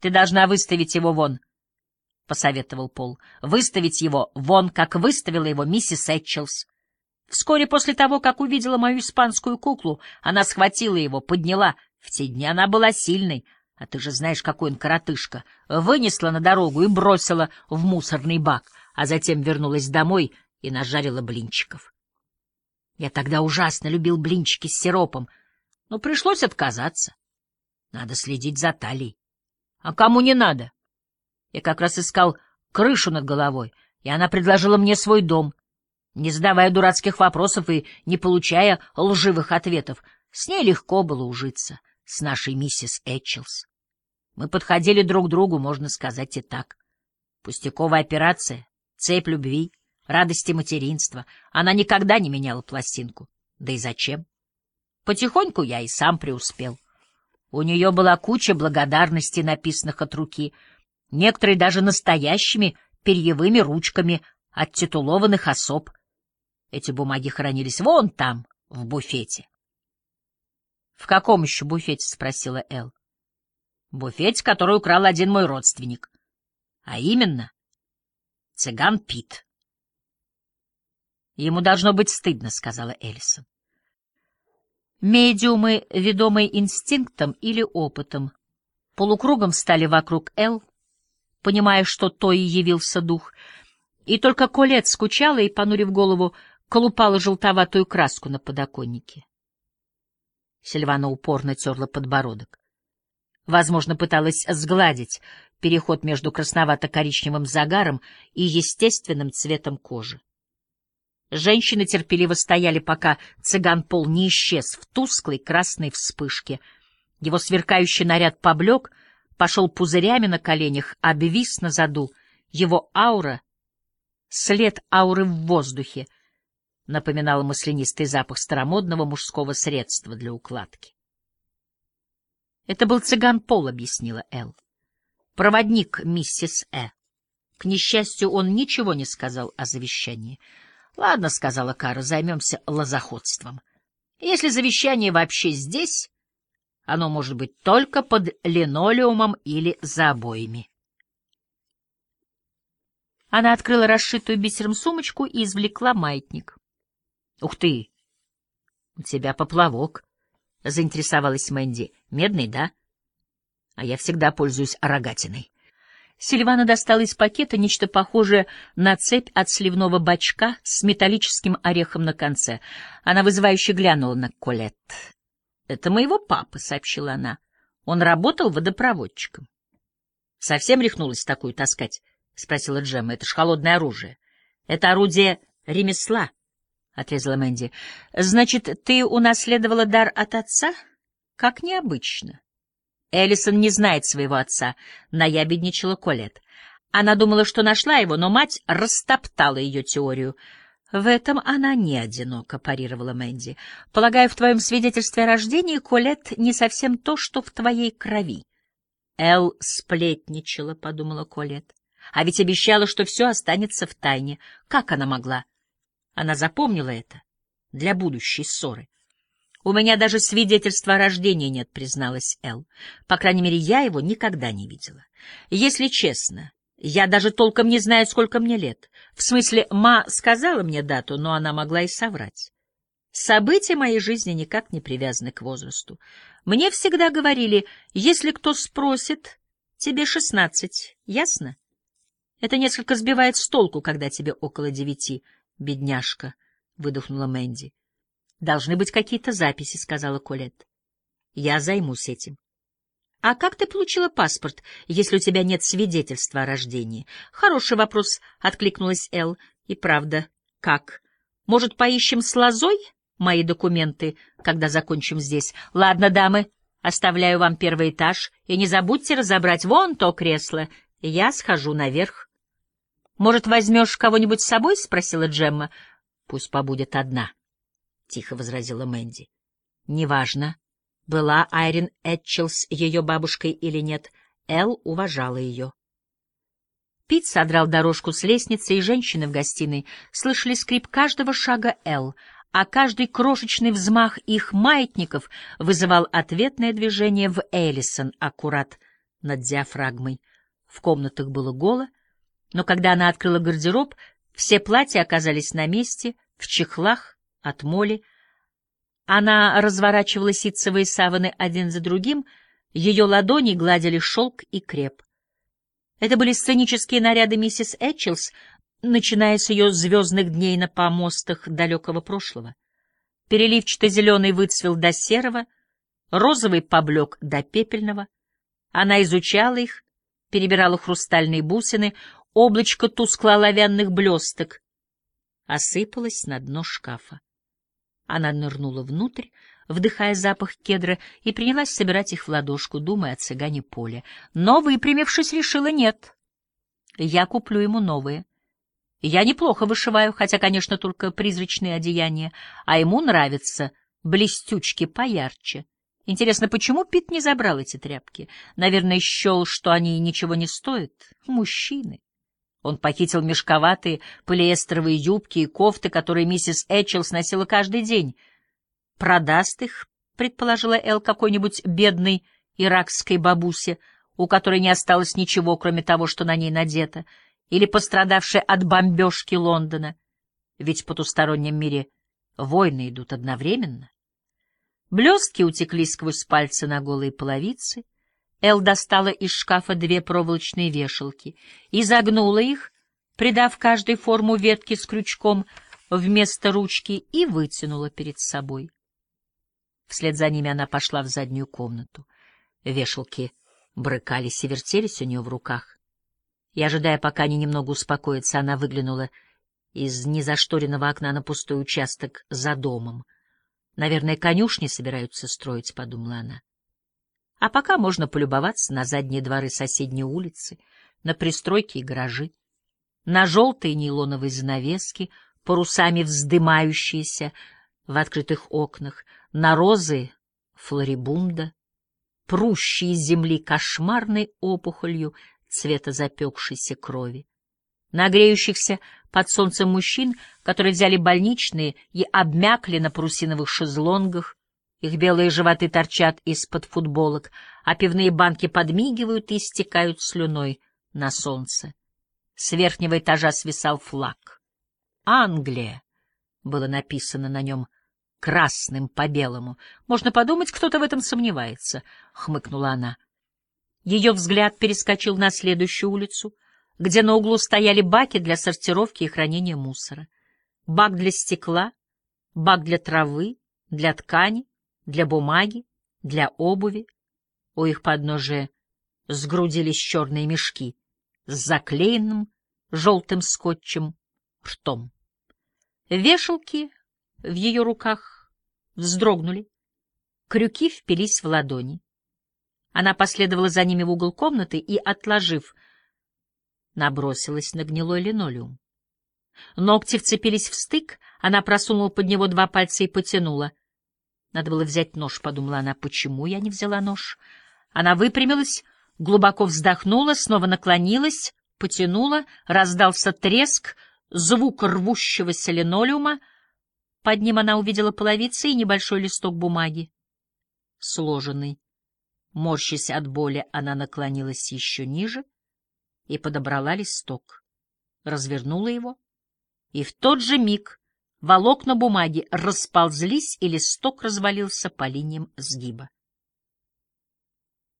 Ты должна выставить его вон, — посоветовал Пол. — Выставить его вон, как выставила его миссис Этчелс. Вскоре после того, как увидела мою испанскую куклу, она схватила его, подняла. В те дни она была сильной, а ты же знаешь, какой он коротышка. Вынесла на дорогу и бросила в мусорный бак, а затем вернулась домой и нажарила блинчиков. Я тогда ужасно любил блинчики с сиропом, но пришлось отказаться. Надо следить за талией. А кому не надо? Я как раз искал крышу над головой, и она предложила мне свой дом. Не задавая дурацких вопросов и не получая лживых ответов, с ней легко было ужиться, с нашей миссис Этчелс. Мы подходили друг к другу, можно сказать и так. Пустяковая операция, цепь любви, радости материнства. Она никогда не меняла пластинку. Да и зачем? Потихоньку я и сам преуспел. У нее была куча благодарностей, написанных от руки, некоторые даже настоящими перьевыми ручками от титулованных особ. Эти бумаги хранились вон там, в буфете. — В каком еще буфете? — спросила Эл. — Буфете, который украл один мой родственник. А именно, цыган Пит. — Ему должно быть стыдно, — сказала Элисон. Медиумы, ведомые инстинктом или опытом, полукругом стали вокруг Эл, понимая, что то и явился дух, и только Колет скучала и, понурив голову, колупала желтоватую краску на подоконнике. Сильвана упорно терла подбородок. Возможно, пыталась сгладить переход между красновато-коричневым загаром и естественным цветом кожи. Женщины терпеливо стояли, пока цыган Пол не исчез в тусклой красной вспышке. Его сверкающий наряд поблек, пошел пузырями на коленях, обвис на заду. Его аура, след ауры в воздухе, напоминал маслянистый запах старомодного мужского средства для укладки. Это был цыган Пол, объяснила Эл. Проводник миссис Э. К несчастью, он ничего не сказал о завещании — Ладно, — сказала Кара, — займемся лозоходством. Если завещание вообще здесь, оно может быть только под линолеумом или за обоями. Она открыла расшитую бисером сумочку и извлекла маятник. — Ух ты! У тебя поплавок, — заинтересовалась Мэнди. — Медный, да? А я всегда пользуюсь рогатиной. Сильвана достала из пакета нечто похожее на цепь от сливного бачка с металлическим орехом на конце. Она вызывающе глянула на Колет. «Это моего папы», — сообщила она. «Он работал водопроводчиком». «Совсем рехнулась такую таскать?» — спросила Джемма. «Это ж холодное оружие». «Это орудие ремесла», — отрезала Мэнди. «Значит, ты унаследовала дар от отца? Как необычно». Эллисон не знает своего отца, — наябедничала Колет. Она думала, что нашла его, но мать растоптала ее теорию. «В этом она не одинока», — парировала Мэнди. «Полагаю, в твоем свидетельстве о рождении Колет не совсем то, что в твоей крови». «Эл сплетничала», — подумала Колет. «А ведь обещала, что все останется в тайне. Как она могла?» Она запомнила это для будущей ссоры. «У меня даже свидетельства о рождении нет», — призналась Эл. «По крайней мере, я его никогда не видела. Если честно, я даже толком не знаю, сколько мне лет. В смысле, ма сказала мне дату, но она могла и соврать. События моей жизни никак не привязаны к возрасту. Мне всегда говорили, если кто спросит, тебе шестнадцать, ясно? Это несколько сбивает с толку, когда тебе около девяти, бедняжка, — выдохнула Мэнди. Должны быть какие-то записи, сказала Колет. Я займусь этим. А как ты получила паспорт, если у тебя нет свидетельства о рождении? Хороший вопрос, откликнулась Эл. И правда, как? Может, поищем с лозой мои документы, когда закончим здесь? Ладно, дамы, оставляю вам первый этаж, и не забудьте разобрать вон то кресло. Я схожу наверх. Может, возьмешь кого-нибудь с собой? спросила Джемма. Пусть побудет одна тихо возразила Мэнди. Неважно, была Айрин Этчелс ее бабушкой или нет, Эл уважала ее. Пит содрал дорожку с лестницы, и женщины в гостиной слышали скрип каждого шага Эл, а каждый крошечный взмах их маятников вызывал ответное движение в Эллисон аккурат над диафрагмой. В комнатах было голо, но когда она открыла гардероб, все платья оказались на месте, в чехлах, от моли. Она разворачивала ситцевые саваны один за другим, ее ладони гладили шелк и креп. Это были сценические наряды миссис Этчелс, начиная с ее звездных дней на помостах далекого прошлого. Переливчато-зеленый выцвел до серого, розовый поблек до пепельного. Она изучала их, перебирала хрустальные бусины, облачко тускло-оловянных блесток. Осыпалась на дно шкафа. Она нырнула внутрь, вдыхая запах кедра, и принялась собирать их в ладошку, думая о цыгане Поле. Но, выпрямившись, решила нет. Я куплю ему новые. Я неплохо вышиваю, хотя, конечно, только призрачные одеяния, а ему нравятся блестючки поярче. Интересно, почему Пит не забрал эти тряпки? Наверное, счел, что они ничего не стоят. Мужчины. Он похитил мешковатые полиэстеровые юбки и кофты, которые миссис Этчелс носила каждый день. Продаст их, предположила Эл, какой-нибудь бедной иракской бабусе, у которой не осталось ничего, кроме того, что на ней надето, или пострадавшей от бомбежки Лондона. Ведь в потустороннем мире войны идут одновременно. Блестки утекли сквозь пальцы на голые половицы. Эл достала из шкафа две проволочные вешалки и загнула их, придав каждой форму ветки с крючком вместо ручки, и вытянула перед собой. Вслед за ними она пошла в заднюю комнату. Вешалки брыкались и вертелись у нее в руках. И, ожидая, пока они немного успокоятся, она выглянула из незашторенного окна на пустой участок за домом. «Наверное, конюшни собираются строить», — подумала она. А пока можно полюбоваться на задние дворы соседней улицы, на пристройки и гаражи, на желтые нейлоновые занавески, парусами вздымающиеся в открытых окнах, на розы флорибунда, прущие земли кошмарной опухолью цвета запекшейся крови, на греющихся под солнцем мужчин, которые взяли больничные и обмякли на парусиновых шезлонгах, их белые животы торчат из-под футболок, а пивные банки подмигивают и истекают слюной на солнце. С верхнего этажа свисал флаг. «Англия» было написано на нем красным по белому. Можно подумать, кто-то в этом сомневается, — хмыкнула она. Ее взгляд перескочил на следующую улицу, где на углу стояли баки для сортировки и хранения мусора. Бак для стекла, бак для травы, для ткани, для бумаги, для обуви. У их подножия сгрудились черные мешки с заклеенным желтым скотчем ртом. Вешалки в ее руках вздрогнули, крюки впились в ладони. Она последовала за ними в угол комнаты и, отложив, набросилась на гнилой линолеум. Ногти вцепились в стык, она просунула под него два пальца и потянула. Надо было взять нож, — подумала она. Почему я не взяла нож? Она выпрямилась, глубоко вздохнула, снова наклонилась, потянула, раздался треск, звук рвущегося линолеума. Под ним она увидела половицы и небольшой листок бумаги, сложенный. Морщась от боли, она наклонилась еще ниже и подобрала листок, развернула его, и в тот же миг Волокна бумаги расползлись, и листок развалился по линиям сгиба.